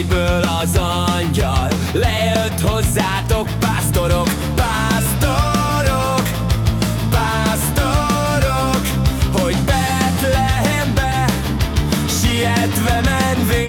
mennyből az angyal. Lejött hozzátok pásztorok, pásztorok, pásztorok Hogy Betlehembe sietve meg